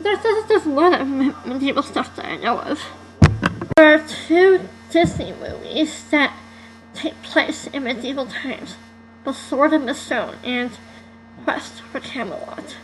there's, there's a lot of medieval stuff that I know of. There are two Disney movies that take place in medieval times The Sword and the Stone and Quest for Camelot.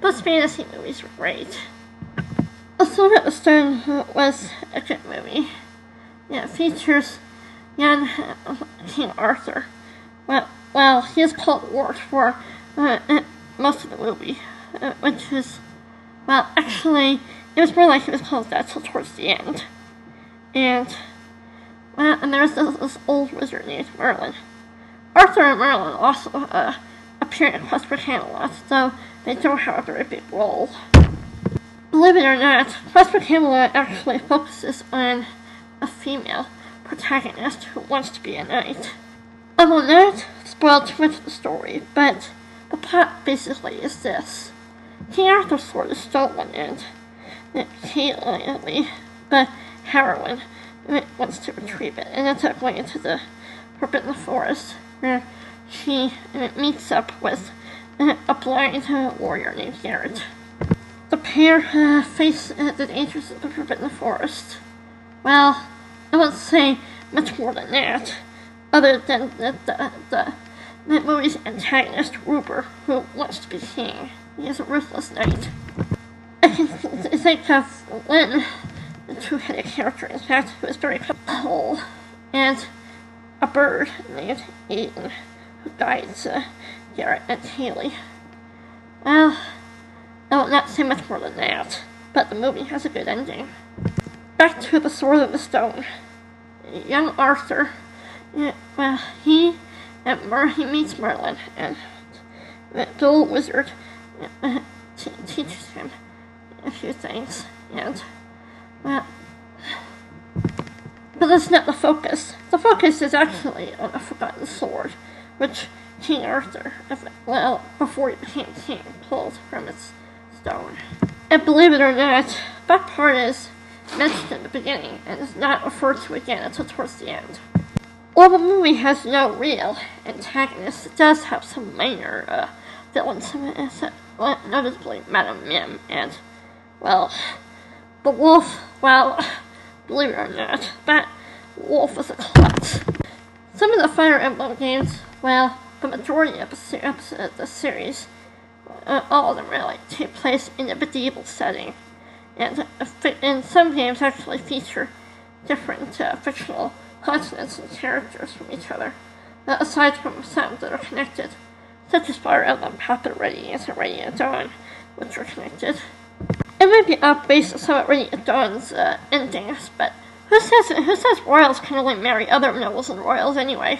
Both fantasy movies were great. The Sword and the Stone was a good movie. It features young uh, King Arthur. Well, well, he is called Wart for uh, uh, most of the movie, uh, which is, well, actually, it was more like he was called that till towards the end. And, well, and there's this, this old wizard named Merlin. Arthur and Merlin also uh, appear in Quest for Camelot, though they don't have a very big role. Believe it or not, Quest for Camelot actually focuses on a female protagonist who wants to be a knight. I will not spoil too much of the story, but the plot basically is this. King Arthur's sword is stolen and he, uh, the heroine, wants to retrieve it and ends up going into the Forbidden Forest where she meets up with a blind warrior named Garrett. The pair uh, face uh, the dangers of the Forbidden Forest. Well, I won't say much more than that, other than the, the, the, the movie's antagonist, Ruber, who wants to be king. He is a ruthless knight. I can think of the two-headed character, in fact, who is very cool, and a bird named Ayden, who guides uh, Garrett and Haley. Well, I will not say much more than that, but the movie has a good ending. Back to the Sword of the Stone. Young Arthur, yeah, well, he and Mer- he meets Merlin, and the old wizard teaches him a few things, and well, but that's not the focus. The focus is actually on a forgotten sword, which King Arthur, well, before he became king, pulled from its stone. And believe it or not, that part is mentioned in the beginning and is not referred to again until towards the end. While the movie has no real antagonist, it does have some minor uh, villains, uh, notably Madame Mim and, well, the wolf, well, believe it or not, that wolf is a klutz. Some of the Fire Emblem games, well, the majority of the, of the series, uh, all of them really, take place in a medieval setting. And, uh, and some games actually feature different uh, fictional continents and characters from each other, uh, aside from some that are connected, such as Fire Emblem Path of Radiance and Radiant Dawn, which are connected. It might be off based on some of Radiant Dawn's uh, endings, but who says who says royals can only marry other nobles and royals anyway?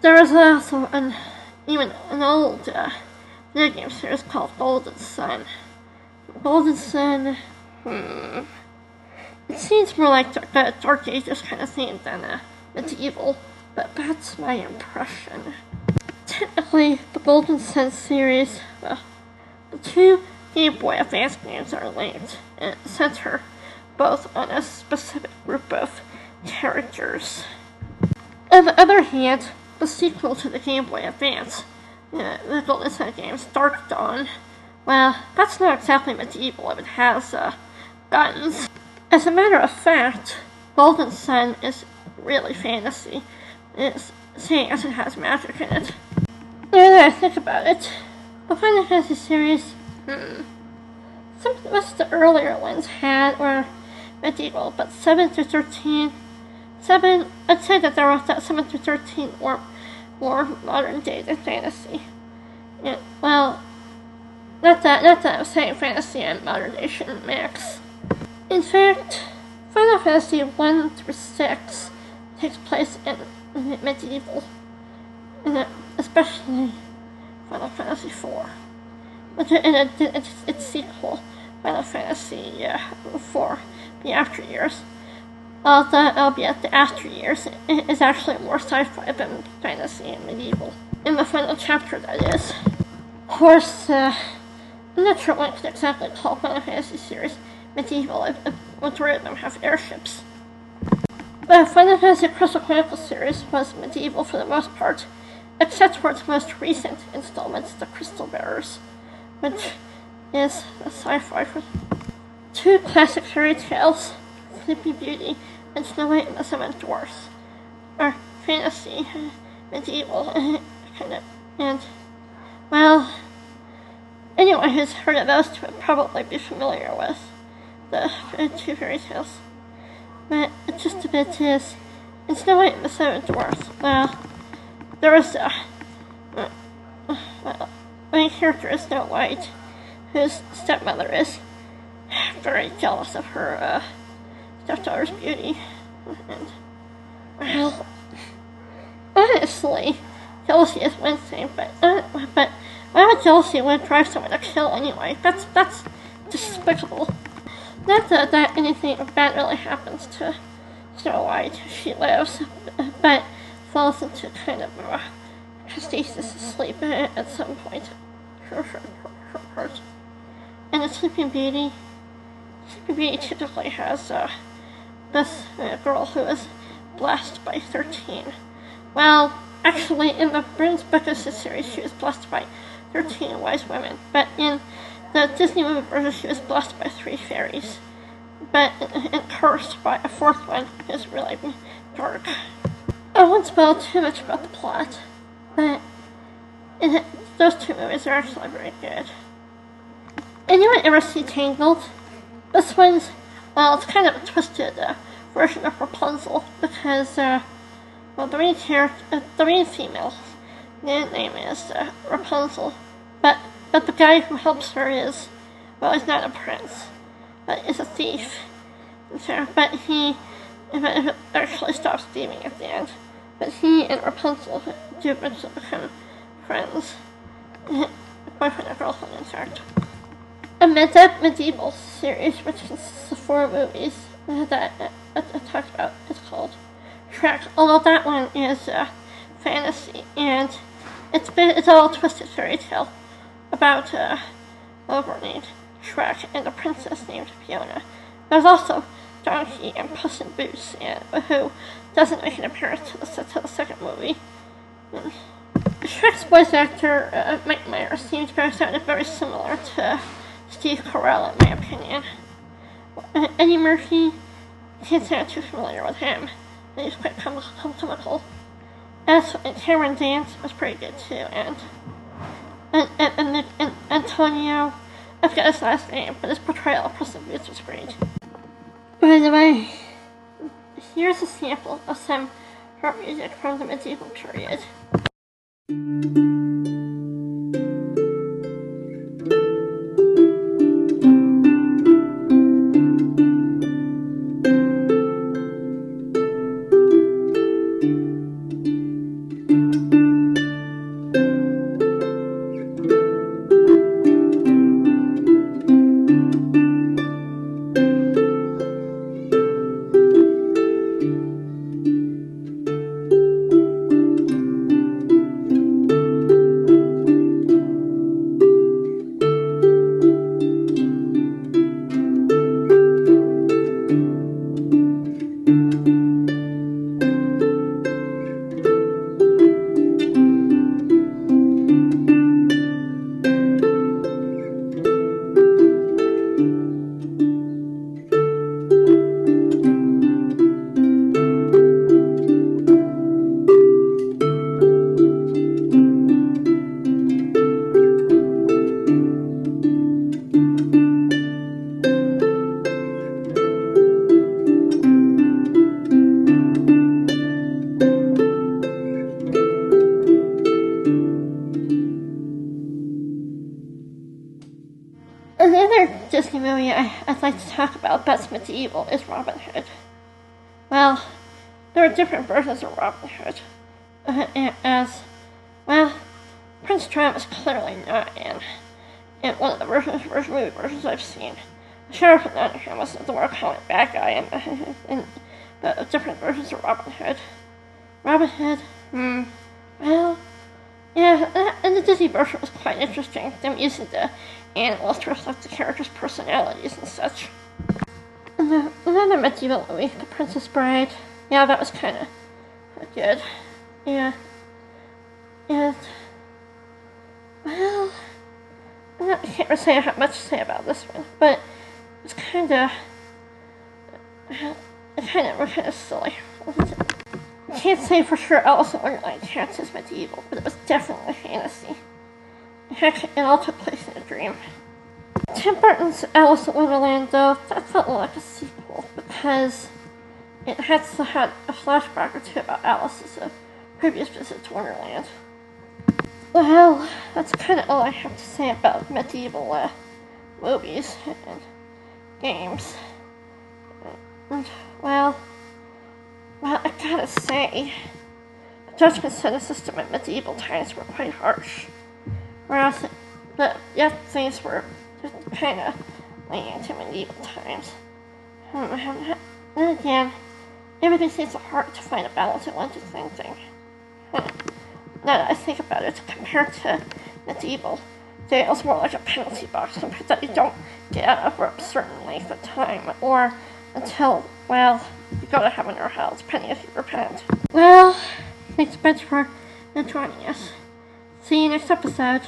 There is also an even an old uh, video game series called Golden Sun. Golden Sun, hmm. It seems more like a Dark Ages kind of thing than a medieval, but that's my impression. Technically, Golden Sun series, the two Game Boy Advance games are linked and center both on a specific group of characters. On the other hand, the sequel to the Game Boy Advance, uh, the Golden Sun games, Dark Dawn, well, that's not exactly medieval if it has uh, guns. As a matter of fact, Golden Sun is really fantasy, it's, seeing as it has magic in it. Now that I think about it, the Final Fantasy series, hmm, some most of the earlier ones had were medieval, but 7 through 13, 7, I'd say that there was that 7 through 13 were more modern day than fantasy. Yeah, well, not that, not that I was saying fantasy and modern day shouldn't mix. In fact, Final Fantasy 1 through 6 takes place in, medieval, especially Final Fantasy 4, which in its, sequel, Final Fantasy uh, 4, the after years. Although, albeit the after years is actually more sci-fi than fantasy and medieval. In the final chapter, that is. Of course, uh, I'm not sure what exactly Final Fantasy series medieval. A, a majority of them have airships. The Final Fantasy Crystal Chronicles series was medieval for the most part, except for its most recent installments, The Crystal Bearers, which is a sci-fi for two classic fairy tales, Sleeping Beauty and Snow White and the Seven Dwarfs, are fantasy, medieval, kind of, and, well, anyone who's heard of those would probably be familiar with the two fairy tales. But it's just a bit is, in Snow White and the Seven Dwarfs, well, there was a, main character is Snow White, whose stepmother is very jealous of her uh, stepdaughter's beauty. And, well, honestly, jealousy is one thing, but uh, but why would jealousy would drive someone to kill anyway? That's that's despicable. Not that, that anything bad really happens to Snow White. She lives, but falls into kind of a stasis asleep at some point. And the Sleeping Beauty, Sleeping Beauty typically has uh, this uh, girl who is blessed by 13. Well, actually, in the Burns Bookus series, she was blessed by 13 wise women, but in the Disney movie version, she was blessed by three fairies, but and cursed by a fourth one who's really dark. I won't spoil too much about the plot, but it, those two movies are actually very good. Anyone ever see Tangled? This one's, well, it's kind of a twisted uh, version of Rapunzel because, uh, well, the main character, uh, the main female, their name is uh, Rapunzel, but but the guy who helps her is, well, he's not a prince, but is a thief. But he actually stops thieving at the end. But he and Rapunzel do eventually become friends. Boyfriend and girlfriend, in fact. A meta medieval series, which consists of four movies that I, talked about, is called Shrek. Although that one is uh, fantasy, and it's been, it's all a twisted fairy tale about uh, a girl named Shrek and a princess named Fiona. There's also Donkey and Puss in Boots, and, who doesn't make an appearance to the, to the second movie. Mm. Shrek's voice actor, uh, Mike Myers, seems very sounded very similar to Steve Carell, in my opinion. Uh, Eddie Murphy, can't I'm too familiar with him. He's quite com- com- comical. As Cameron Diaz was pretty good too, and and, and, and, and Antonio, I forget his last name, but his portrayal of in Boots was great. By the way, here's a sample of some rock music from the medieval period. Like to talk about best medieval is Robin Hood. Well, there are different versions of Robin Hood. Uh, as, well, Prince Trump is clearly not in, in one of the versions, version, movie versions I've seen. The Sheriff of Nottingham was the more common bad guy in, in the different versions of Robin Hood. Robin Hood, hmm, well, yeah, and the Disney version was quite interesting. Them using the animals to reflect the characters' personalities and such. And, the, and then movie, The Princess Bride. Yeah, that was kind of good. Yeah. And, well, I can't really say I have much to say about this one, but it's kind of, kind of, kind of silly. I can't say for sure Alice in Wonderland counts as medieval, but it was definitely fantasy. It all took place in a dream. Tim Burton's Alice in Wonderland, though, that felt like a sequel because it had to had a flashback or two about Alice's previous visit to Wonderland. Well, that's kind of all I have to say about medieval uh, movies and games. And, well, well, I gotta say, the judgments in the system in medieval times were quite harsh. Whereas, but yet things were just kind of lenient to medieval times. Um, and again, everything seems hard to find a balance in one same thing. Now that I think about it, compared to medieval, jail's more like a penalty box that you don't get out of for a certain length of time, or until, well, you go to heaven or hell, depending if you repent. Well, thanks a bunch for joining us. See you next episode.